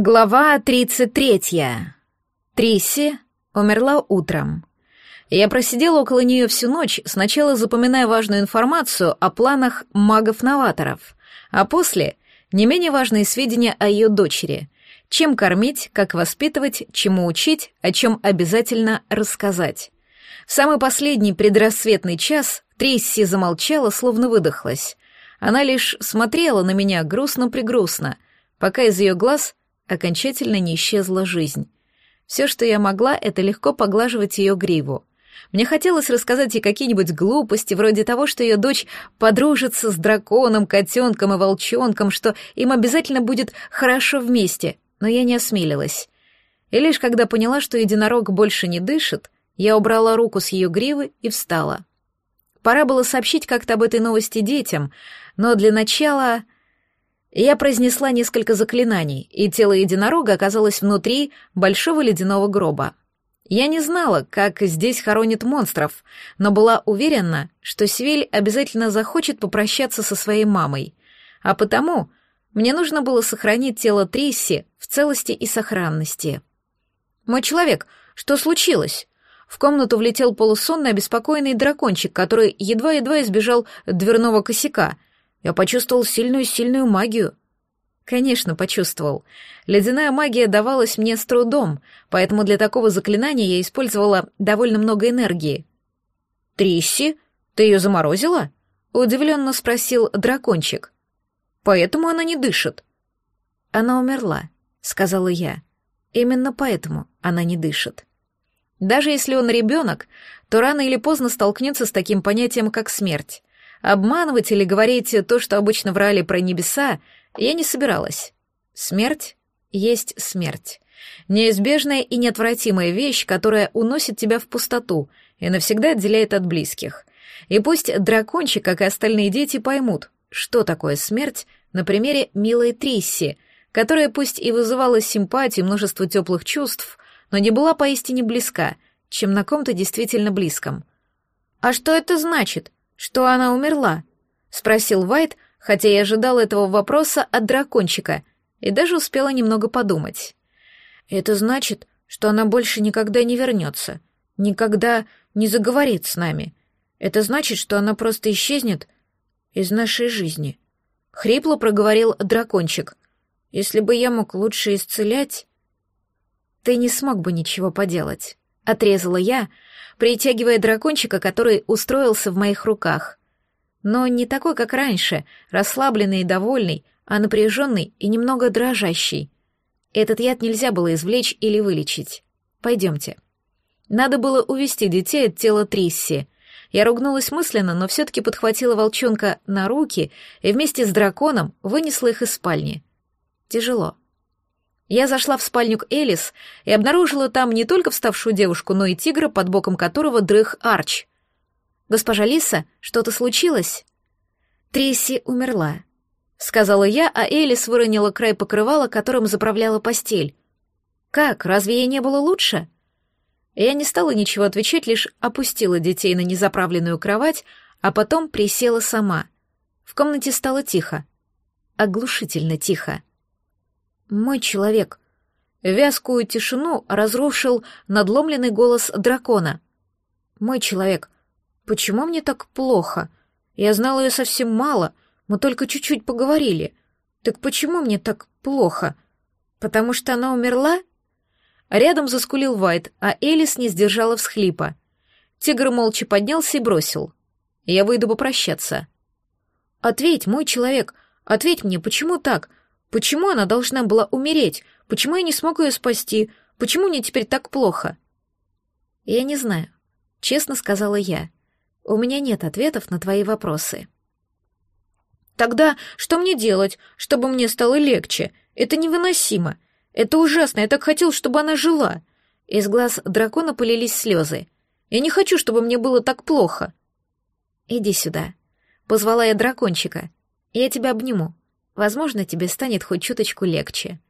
Глава 33. Трисси умерла утром. Я просидела около нее всю ночь, сначала запоминая важную информацию о планах магов-новаторов, а после — не менее важные сведения о ее дочери. Чем кормить, как воспитывать, чему учить, о чем обязательно рассказать. В самый последний предрассветный час Трисси замолчала, словно выдохлась. Она лишь смотрела на меня грустно-прегрустно, пока из ее глаз — окончательно не исчезла жизнь. Все, что я могла, это легко поглаживать ее гриву. Мне хотелось рассказать ей какие-нибудь глупости, вроде того, что ее дочь подружится с драконом, котенком и волчонком, что им обязательно будет хорошо вместе, но я не осмелилась. И лишь когда поняла, что единорог больше не дышит, я убрала руку с ее гривы и встала. Пора было сообщить как-то об этой новости детям, но для начала... Я произнесла несколько заклинаний, и тело единорога оказалось внутри большого ледяного гроба. Я не знала, как здесь хоронят монстров, но была уверена, что Свиль обязательно захочет попрощаться со своей мамой. А потому мне нужно было сохранить тело Трисси в целости и сохранности. «Мой человек, что случилось?» В комнату влетел полусонный обеспокоенный дракончик, который едва-едва избежал дверного косяка — я почувствовал сильную-сильную магию. Конечно, почувствовал. Ледяная магия давалась мне с трудом, поэтому для такого заклинания я использовала довольно много энергии. «Трисси, ты ее заморозила?» — удивленно спросил дракончик. «Поэтому она не дышит». «Она умерла», — сказала я. «Именно поэтому она не дышит». Даже если он ребенок, то рано или поздно столкнется с таким понятием, как смерть. Обманывать или говорить то, что обычно врали про небеса, я не собиралась. Смерть есть смерть. Неизбежная и неотвратимая вещь, которая уносит тебя в пустоту и навсегда отделяет от близких. И пусть дракончик, как и остальные дети, поймут, что такое смерть на примере милой Трисси, которая пусть и вызывала симпатию и множество теплых чувств, но не была поистине близка, чем на ком-то действительно близком. «А что это значит?» что она умерла?» — спросил Вайт, хотя я ожидал этого вопроса от дракончика и даже успела немного подумать. «Это значит, что она больше никогда не вернется, никогда не заговорит с нами. Это значит, что она просто исчезнет из нашей жизни», — хрипло проговорил дракончик. «Если бы я мог лучше исцелять...» «Ты не смог бы ничего поделать», — отрезала я, — притягивая дракончика, который устроился в моих руках. Но не такой, как раньше, расслабленный и довольный, а напряженный и немного дрожащий. Этот яд нельзя было извлечь или вылечить. Пойдемте. Надо было увести детей от тела Трисси. Я ругнулась мысленно, но все-таки подхватила волчонка на руки и вместе с драконом вынесла их из спальни. Тяжело. Я зашла в спальню к Элис и обнаружила там не только вставшую девушку, но и тигра, под боком которого дрых Арч. «Госпожа Лиса, что-то случилось?» «Тресси умерла», — сказала я, а Элис выронила край покрывала, которым заправляла постель. «Как, разве ей не было лучше?» Я не стала ничего отвечать, лишь опустила детей на незаправленную кровать, а потом присела сама. В комнате стало тихо. Оглушительно тихо мой человек!» Вязкую тишину разрушил надломленный голос дракона. «Мой человек, почему мне так плохо? Я знал ее совсем мало, мы только чуть-чуть поговорили. Так почему мне так плохо? Потому что она умерла?» Рядом заскулил Вайт, а Элис не сдержала всхлипа. Тигр молча поднялся и бросил. «Я выйду попрощаться». «Ответь, мой человек, ответь мне, почему так? Почему она должна была умереть? Почему я не смог ее спасти? Почему мне теперь так плохо? Я не знаю, честно сказала я. У меня нет ответов на твои вопросы. Тогда что мне делать, чтобы мне стало легче? Это невыносимо. Это ужасно. Я так хотел, чтобы она жила. Из глаз дракона полились слезы. Я не хочу, чтобы мне было так плохо. Иди сюда. Позвала я дракончика. Я тебя обниму. Возможно, тебе станет хоть чуточку легче.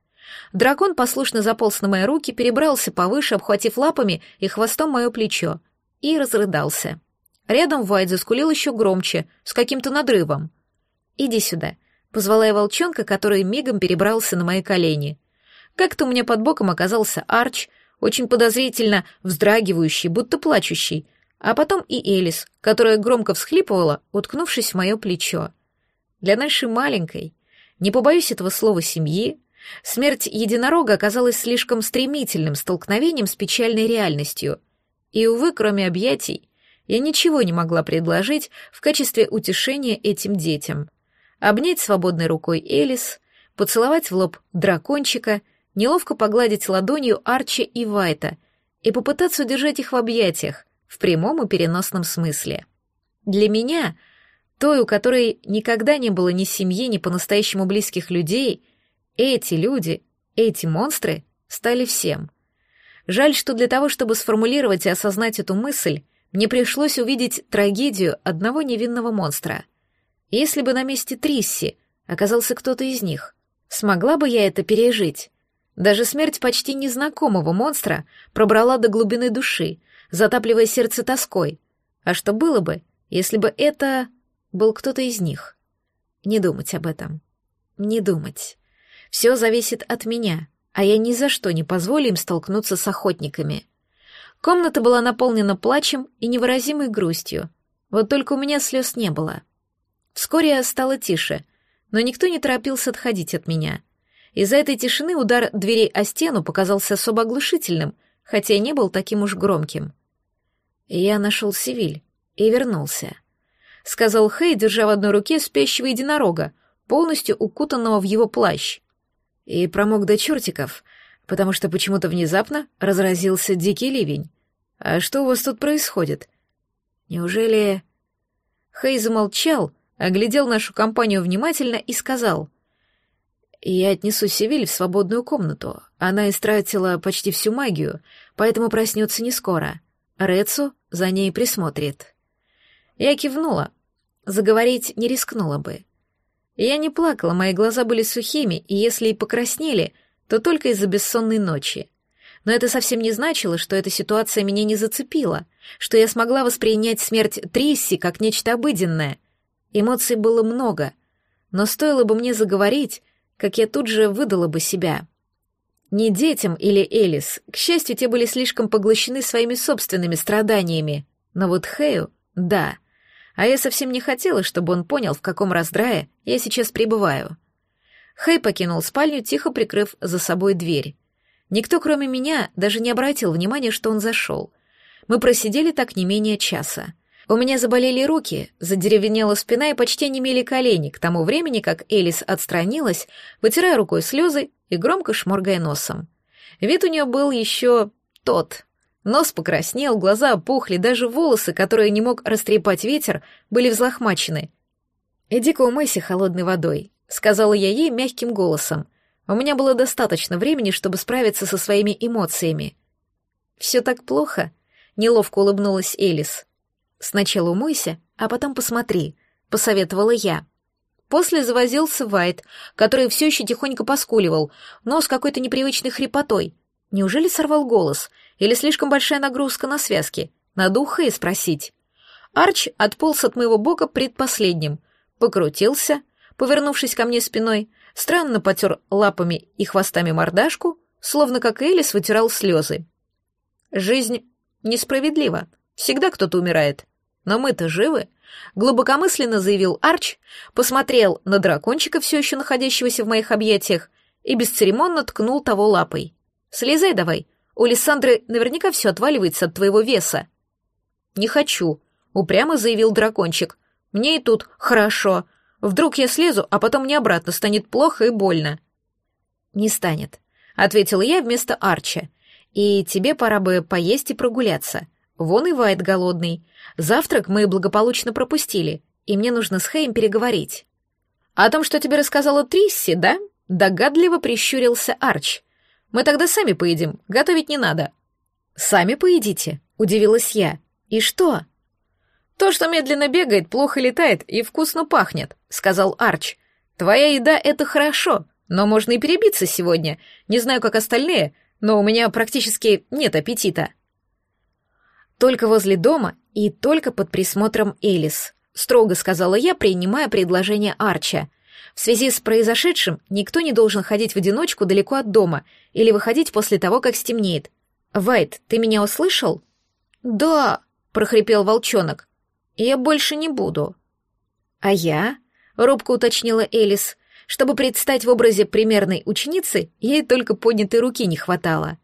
Дракон послушно заполз на мои руки, перебрался повыше, обхватив лапами и хвостом мое плечо, и разрыдался. Рядом Вайт заскулил еще громче, с каким-то надрывом. «Иди сюда», — позвала я волчонка, который мигом перебрался на мои колени. Как-то у меня под боком оказался Арч, очень подозрительно вздрагивающий, будто плачущий, а потом и Элис, которая громко всхлипывала, уткнувшись в мое плечо. Для нашей маленькой, не побоюсь этого слова семьи, смерть единорога оказалась слишком стремительным столкновением с печальной реальностью. И, увы, кроме объятий, я ничего не могла предложить в качестве утешения этим детям. Обнять свободной рукой Элис, поцеловать в лоб дракончика, неловко погладить ладонью Арчи и Вайта и попытаться удержать их в объятиях, в прямом и переносном смысле. Для меня — той, у которой никогда не было ни семьи, ни по-настоящему близких людей, эти люди, эти монстры стали всем. Жаль, что для того, чтобы сформулировать и осознать эту мысль, мне пришлось увидеть трагедию одного невинного монстра. Если бы на месте Трисси оказался кто-то из них, смогла бы я это пережить? Даже смерть почти незнакомого монстра пробрала до глубины души, затапливая сердце тоской. А что было бы, если бы это был кто-то из них. Не думать об этом. Не думать. Все зависит от меня, а я ни за что не позволю им столкнуться с охотниками. Комната была наполнена плачем и невыразимой грустью. Вот только у меня слез не было. Вскоре стало тише, но никто не торопился отходить от меня. Из-за этой тишины удар дверей о стену показался особо оглушительным, хотя и не был таким уж громким. Я нашел Севиль и вернулся сказал Хей, держа в одной руке спящего единорога, полностью укутанного в его плащ. И промок до чертиков, потому что почему-то внезапно разразился дикий ливень. «А что у вас тут происходит?» «Неужели...» Хей замолчал, оглядел нашу компанию внимательно и сказал. «Я отнесу Севиль в свободную комнату. Она истратила почти всю магию, поэтому проснется не скоро. Рецу за ней присмотрит». Я кивнула, Заговорить не рискнула бы. Я не плакала, мои глаза были сухими, и если и покраснели, то только из-за бессонной ночи. Но это совсем не значило, что эта ситуация меня не зацепила, что я смогла воспринять смерть Трисси как нечто обыденное. Эмоций было много, но стоило бы мне заговорить, как я тут же выдала бы себя. Не детям или Элис, к счастью, те были слишком поглощены своими собственными страданиями, но вот Хэю — да — а я совсем не хотела, чтобы он понял, в каком раздрае я сейчас пребываю. Хэй покинул спальню, тихо прикрыв за собой дверь. Никто, кроме меня, даже не обратил внимания, что он зашел. Мы просидели так не менее часа. У меня заболели руки, задеревенела спина и почти не мели колени к тому времени, как Элис отстранилась, вытирая рукой слезы и громко шморгая носом. Вид у нее был еще тот — Нос покраснел, глаза опухли, даже волосы, которые не мог растрепать ветер, были взлохмачены. «Иди-ка умойся холодной водой», — сказала я ей мягким голосом. У меня было достаточно времени, чтобы справиться со своими эмоциями. «Все так плохо», — неловко улыбнулась Элис. «Сначала умойся, а потом посмотри», — посоветовала я. После завозился Вайт, который все еще тихонько поскуливал, но с какой-то непривычной хрипотой. Неужели сорвал голос — или слишком большая нагрузка на связки? Надо ухо спросить. Арч отполз от моего бока предпоследним, покрутился, повернувшись ко мне спиной, странно потер лапами и хвостами мордашку, словно как Элис вытирал слезы. «Жизнь несправедлива. Всегда кто-то умирает. Но мы-то живы», — глубокомысленно заявил Арч, посмотрел на дракончика, все еще находящегося в моих объятиях, и бесцеремонно ткнул того лапой. «Слезай давай, у Лиссандры наверняка все отваливается от твоего веса». «Не хочу», — упрямо заявил дракончик. «Мне и тут хорошо. Вдруг я слезу, а потом мне обратно станет плохо и больно». «Не станет», — ответила я вместо Арча. «И тебе пора бы поесть и прогуляться. Вон и Вайт голодный. Завтрак мы благополучно пропустили, и мне нужно с Хэем переговорить». «О том, что тебе рассказала Трисси, да?» — догадливо прищурился Арч — мы тогда сами поедим, готовить не надо». «Сами поедите?» — удивилась я. «И что?» «То, что медленно бегает, плохо летает и вкусно пахнет», — сказал Арч. «Твоя еда — это хорошо, но можно и перебиться сегодня. Не знаю, как остальные, но у меня практически нет аппетита». «Только возле дома и только под присмотром Элис», — строго сказала я, принимая предложение Арча. «В связи с произошедшим никто не должен ходить в одиночку далеко от дома, или выходить после того, как стемнеет. Вайт, ты меня услышал?» «Да», — прохрипел волчонок. «Я больше не буду». «А я?» — робко уточнила Элис. Чтобы предстать в образе примерной ученицы, ей только поднятой руки не хватало.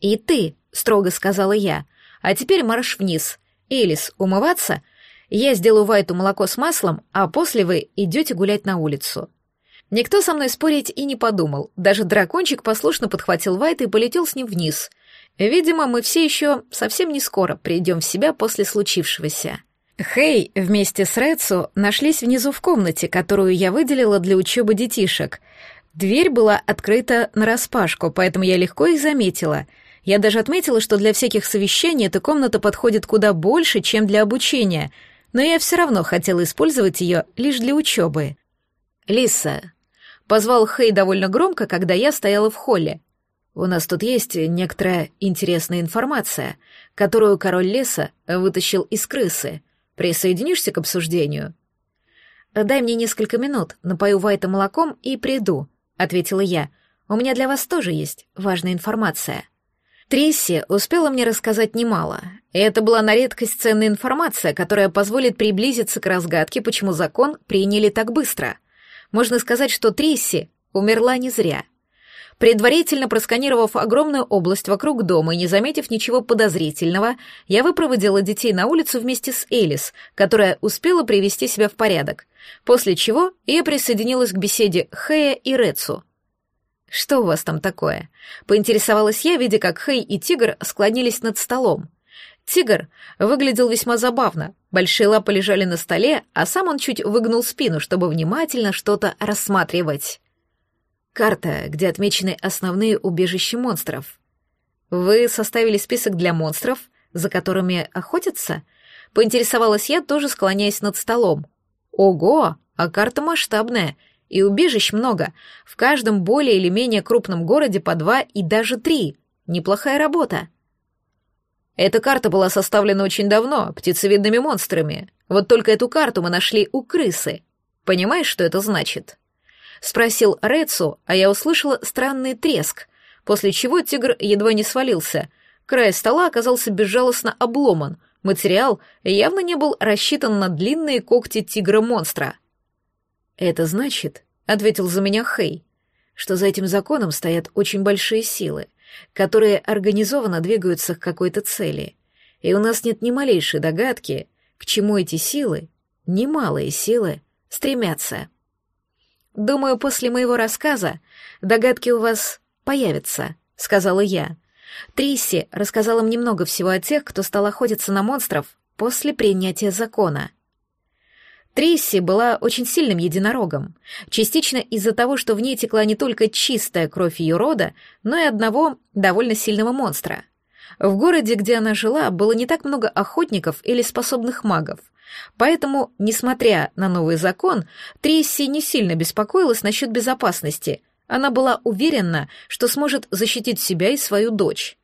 «И ты», — строго сказала я, — «а теперь марш вниз. Элис, умываться? Я сделаю Вайту молоко с маслом, а после вы идете гулять на улицу». Никто со мной спорить и не подумал. Даже дракончик послушно подхватил Вайт и полетел с ним вниз. Видимо, мы все еще совсем не скоро придем в себя после случившегося. Хей вместе с Рецу нашлись внизу в комнате, которую я выделила для учебы детишек. Дверь была открыта нараспашку, поэтому я легко их заметила. Я даже отметила, что для всяких совещаний эта комната подходит куда больше, чем для обучения, но я все равно хотела использовать ее лишь для учебы. «Лиса, Позвал Хэй довольно громко, когда я стояла в холле. «У нас тут есть некоторая интересная информация, которую король леса вытащил из крысы. Присоединишься к обсуждению?» «Дай мне несколько минут, напою Вайта молоком и приду», — ответила я. «У меня для вас тоже есть важная информация». Трисси успела мне рассказать немало, и это была на редкость ценная информация, которая позволит приблизиться к разгадке, почему закон приняли так быстро — можно сказать, что Трисси умерла не зря. Предварительно просканировав огромную область вокруг дома и не заметив ничего подозрительного, я выпроводила детей на улицу вместе с Элис, которая успела привести себя в порядок, после чего я присоединилась к беседе Хэя и Рецу. «Что у вас там такое?» — поинтересовалась я, видя, как Хэй и Тигр склонились над столом. Тигр выглядел весьма забавно. Большие лапы лежали на столе, а сам он чуть выгнул спину, чтобы внимательно что-то рассматривать. Карта, где отмечены основные убежища монстров. Вы составили список для монстров, за которыми охотятся? Поинтересовалась я, тоже склоняясь над столом. Ого, а карта масштабная, и убежищ много. В каждом более или менее крупном городе по два и даже три. Неплохая работа. Эта карта была составлена очень давно, птицевидными монстрами. Вот только эту карту мы нашли у крысы. Понимаешь, что это значит?» Спросил Рецу, а я услышала странный треск, после чего тигр едва не свалился. Край стола оказался безжалостно обломан. Материал явно не был рассчитан на длинные когти тигра-монстра. «Это значит», — ответил за меня Хей, — «что за этим законом стоят очень большие силы которые организованно двигаются к какой-то цели. И у нас нет ни малейшей догадки, к чему эти силы, немалые силы, стремятся. «Думаю, после моего рассказа догадки у вас появятся», — сказала я. Трисси рассказала мне много всего о тех, кто стал охотиться на монстров после принятия закона. Тресси была очень сильным единорогом, частично из-за того, что в ней текла не только чистая кровь ее рода, но и одного довольно сильного монстра. В городе, где она жила, было не так много охотников или способных магов, поэтому, несмотря на новый закон, Тресси не сильно беспокоилась насчет безопасности, она была уверена, что сможет защитить себя и свою дочь.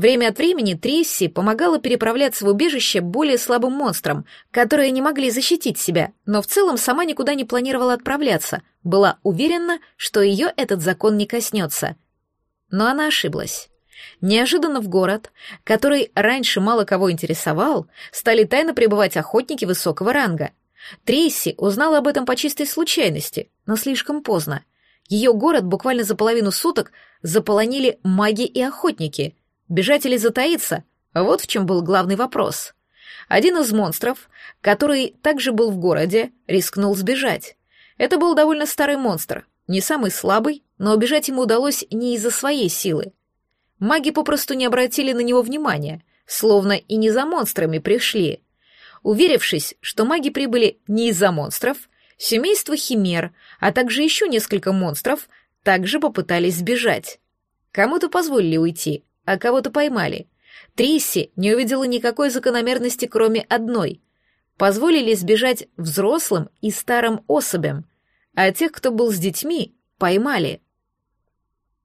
Время от времени Трисси помогала переправляться в убежище более слабым монстрам, которые не могли защитить себя, но в целом сама никуда не планировала отправляться, была уверена, что ее этот закон не коснется. Но она ошиблась. Неожиданно в город, который раньше мало кого интересовал, стали тайно прибывать охотники высокого ранга. Трисси узнала об этом по чистой случайности, но слишком поздно. Ее город буквально за половину суток заполонили маги и охотники. Бежать или затаиться? Вот в чем был главный вопрос. Один из монстров, который также был в городе, рискнул сбежать. Это был довольно старый монстр, не самый слабый, но убежать ему удалось не из-за своей силы. Маги попросту не обратили на него внимания, словно и не за монстрами пришли. Уверившись, что маги прибыли не из-за монстров, семейство химер, а также еще несколько монстров, также попытались сбежать. Кому-то позволили уйти, а кого-то поймали. Трисси не увидела никакой закономерности, кроме одной. Позволили сбежать взрослым и старым особям, а тех, кто был с детьми, поймали.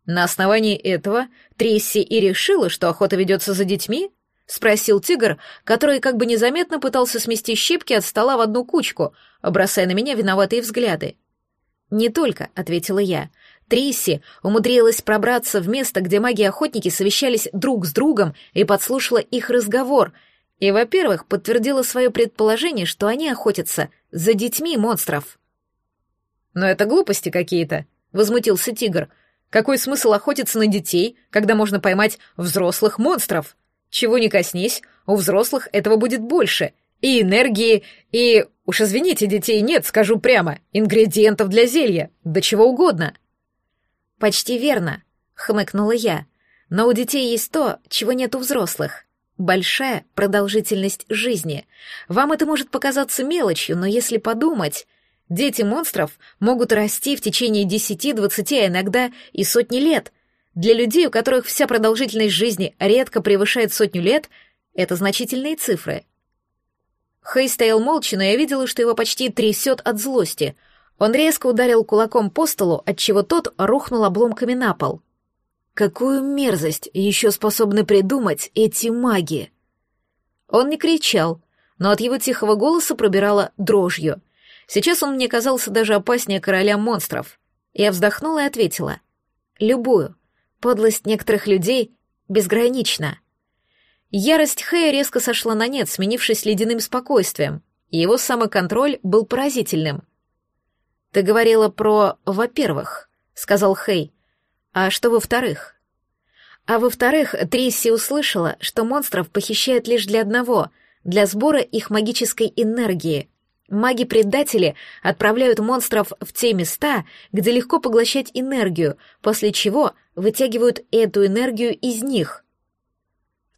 На основании этого Трисси и решила, что охота ведется за детьми? — спросил тигр, который как бы незаметно пытался смести щепки от стола в одну кучку, бросая на меня виноватые взгляды. «Не только», — ответила я, Трисси умудрилась пробраться в место, где маги-охотники совещались друг с другом и подслушала их разговор. И, во-первых, подтвердила свое предположение, что они охотятся за детьми монстров. «Но это глупости какие-то», — возмутился тигр. «Какой смысл охотиться на детей, когда можно поймать взрослых монстров? Чего не коснись, у взрослых этого будет больше. И энергии, и... Уж извините, детей нет, скажу прямо, ингредиентов для зелья, да чего угодно». «Почти верно», — хмыкнула я. «Но у детей есть то, чего нет у взрослых. Большая продолжительность жизни. Вам это может показаться мелочью, но если подумать...» Дети монстров могут расти в течение 10, 20, а иногда и сотни лет. Для людей, у которых вся продолжительность жизни редко превышает сотню лет, это значительные цифры. Хей стоял молча, но я видела, что его почти трясет от злости. Он резко ударил кулаком по столу, отчего тот рухнул обломками на пол. «Какую мерзость еще способны придумать эти маги!» Он не кричал, но от его тихого голоса пробирала дрожью. Сейчас он мне казался даже опаснее короля монстров. Я вздохнула и ответила. «Любую. Подлость некоторых людей безгранична». Ярость Хэя резко сошла на нет, сменившись ледяным спокойствием. Его самоконтроль был поразительным — ты говорила про «во-первых», — сказал Хей. «А что во-вторых?» А во-вторых, Трисси услышала, что монстров похищают лишь для одного — для сбора их магической энергии. Маги-предатели отправляют монстров в те места, где легко поглощать энергию, после чего вытягивают эту энергию из них.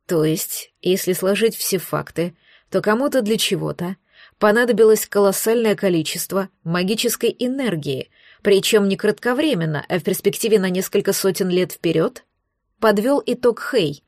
То есть, если сложить все факты, то кому-то для чего-то понадобилось колоссальное количество магической энергии, причем не кратковременно, а в перспективе на несколько сотен лет вперед, подвел итог Хей.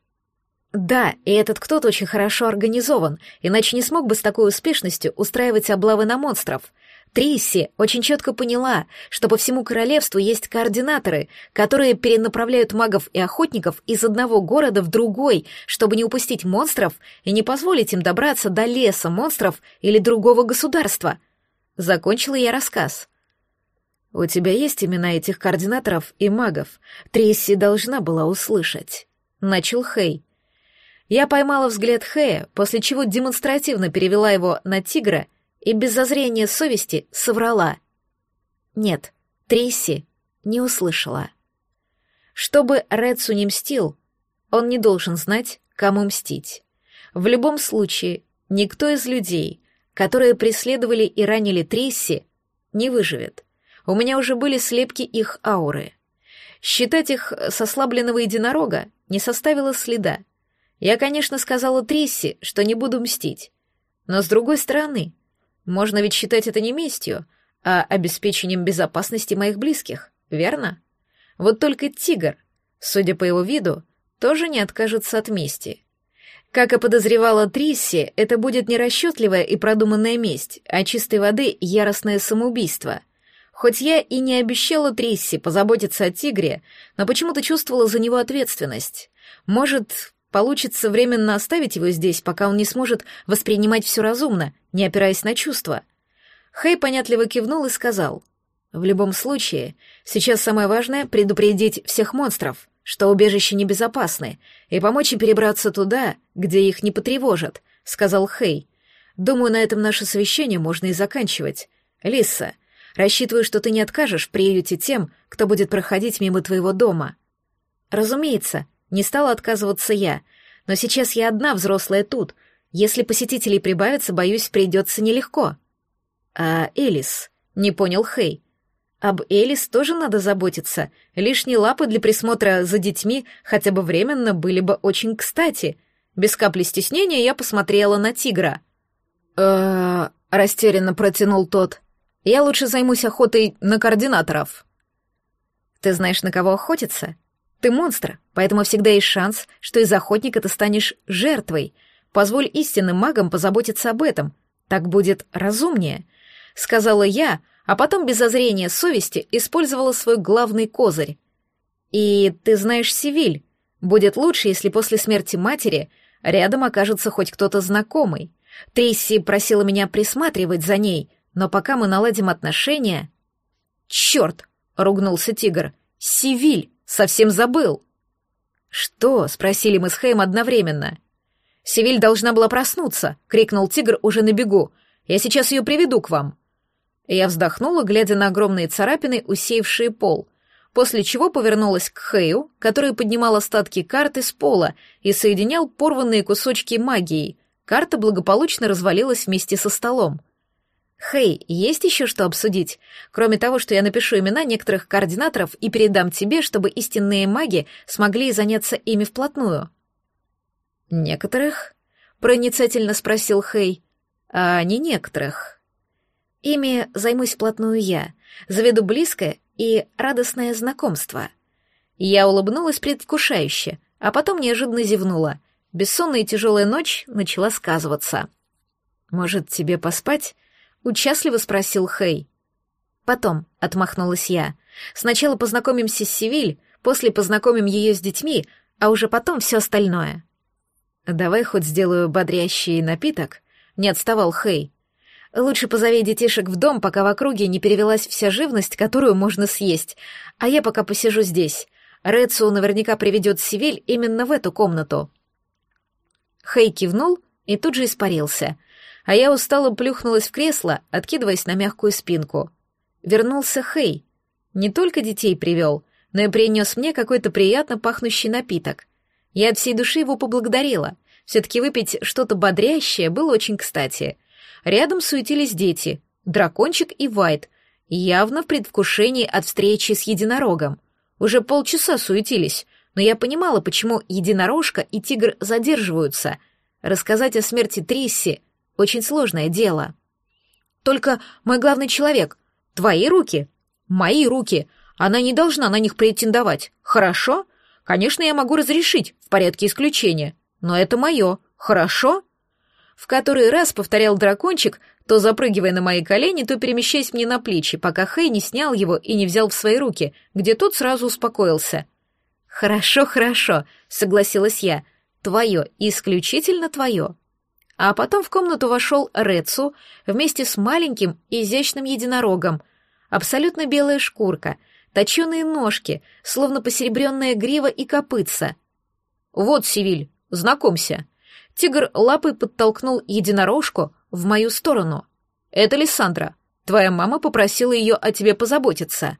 Да, и этот кто-то очень хорошо организован, иначе не смог бы с такой успешностью устраивать облавы на монстров. Трисси очень четко поняла, что по всему королевству есть координаторы, которые перенаправляют магов и охотников из одного города в другой, чтобы не упустить монстров и не позволить им добраться до леса монстров или другого государства. Закончила я рассказ. «У тебя есть имена этих координаторов и магов. Трисси должна была услышать». Начал Хей. Я поймала взгляд Хэя, после чего демонстративно перевела его на тигра — и без зазрения совести соврала. Нет, Трисси не услышала. Чтобы Рэдсу не мстил, он не должен знать, кому мстить. В любом случае, никто из людей, которые преследовали и ранили Трисси, не выживет. У меня уже были слепки их ауры. Считать их сослабленного единорога не составило следа. Я, конечно, сказала Трисси, что не буду мстить. Но, с другой стороны, можно ведь считать это не местью, а обеспечением безопасности моих близких, верно? Вот только тигр, судя по его виду, тоже не откажется от мести. Как и подозревала Трисси, это будет не расчетливая и продуманная месть, а чистой воды яростное самоубийство. Хоть я и не обещала Трисси позаботиться о тигре, но почему-то чувствовала за него ответственность. Может, Получится временно оставить его здесь, пока он не сможет воспринимать все разумно, не опираясь на чувства. Хэй понятливо кивнул и сказал. «В любом случае, сейчас самое важное — предупредить всех монстров, что убежища небезопасны, и помочь им перебраться туда, где их не потревожат», — сказал Хэй. «Думаю, на этом наше совещание можно и заканчивать. Лиса, рассчитываю, что ты не откажешь в приюте тем, кто будет проходить мимо твоего дома». «Разумеется», не стала отказываться я, но сейчас я одна взрослая тут. Если посетителей прибавится, боюсь, придется нелегко. А Элис? Не понял Хей. Об Элис тоже надо заботиться. Лишние лапы для присмотра за детьми хотя бы временно были бы очень кстати. Без капли стеснения я посмотрела на тигра. э растерянно протянул тот. «Я лучше займусь охотой на координаторов». «Ты знаешь, на кого охотиться?» Ты монстр, поэтому всегда есть шанс, что из охотника ты станешь жертвой. Позволь истинным магам позаботиться об этом. Так будет разумнее», — сказала я, а потом без озрения совести использовала свой главный козырь. «И ты знаешь Севиль? Будет лучше, если после смерти матери рядом окажется хоть кто-то знакомый. Трисси просила меня присматривать за ней, но пока мы наладим отношения...» «Черт!» — ругнулся тигр. Севиль! Совсем забыл. Что? спросили мы с Хэем одновременно. Севиль должна была проснуться, крикнул тигр уже на бегу. Я сейчас ее приведу к вам. Я вздохнула, глядя на огромные царапины, усеявшие пол, после чего повернулась к Хэю, который поднимал остатки карты с пола и соединял порванные кусочки магией. Карта благополучно развалилась вместе со столом. «Хей, есть еще что обсудить? Кроме того, что я напишу имена некоторых координаторов и передам тебе, чтобы истинные маги смогли заняться ими вплотную». «Некоторых?» — проницательно спросил Хей. «А не некоторых». «Ими займусь вплотную я, заведу близкое и радостное знакомство». Я улыбнулась предвкушающе, а потом неожиданно зевнула. Бессонная и тяжелая ночь начала сказываться. «Может, тебе поспать?» Участливо спросил Хэй. «Потом», — отмахнулась я, — «сначала познакомимся с Сивиль, после познакомим ее с детьми, а уже потом все остальное». «Давай хоть сделаю бодрящий напиток», — не отставал Хэй. «Лучше позови детишек в дом, пока в округе не перевелась вся живность, которую можно съесть, а я пока посижу здесь. Рэдсу наверняка приведет Сивиль именно в эту комнату». Хэй кивнул и тут же испарился — а я устало плюхнулась в кресло, откидываясь на мягкую спинку. Вернулся Хей. Не только детей привел, но и принес мне какой-то приятно пахнущий напиток. Я от всей души его поблагодарила. Все-таки выпить что-то бодрящее было очень кстати. Рядом суетились дети, дракончик и Вайт, явно в предвкушении от встречи с единорогом. Уже полчаса суетились, но я понимала, почему единорожка и тигр задерживаются. Рассказать о смерти Трисси — очень сложное дело. Только мой главный человек, твои руки, мои руки. Она не должна на них претендовать. Хорошо? Конечно, я могу разрешить в порядке исключения, но это мое. Хорошо? В который раз повторял дракончик, то запрыгивая на мои колени, то перемещаясь мне на плечи, пока Хэй не снял его и не взял в свои руки, где тот сразу успокоился. «Хорошо, хорошо», — согласилась я. «Твое, исключительно твое». А потом в комнату вошел Рецу вместе с маленьким изящным единорогом. Абсолютно белая шкурка, точеные ножки, словно посеребренная грива и копытца. «Вот, Сивиль, знакомься». Тигр лапой подтолкнул единорожку в мою сторону. «Это Лиссандра. Твоя мама попросила ее о тебе позаботиться».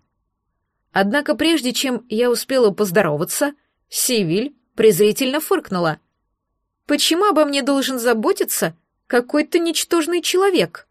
Однако прежде чем я успела поздороваться, Сивиль презрительно фыркнула — Почему обо мне должен заботиться какой-то ничтожный человек?»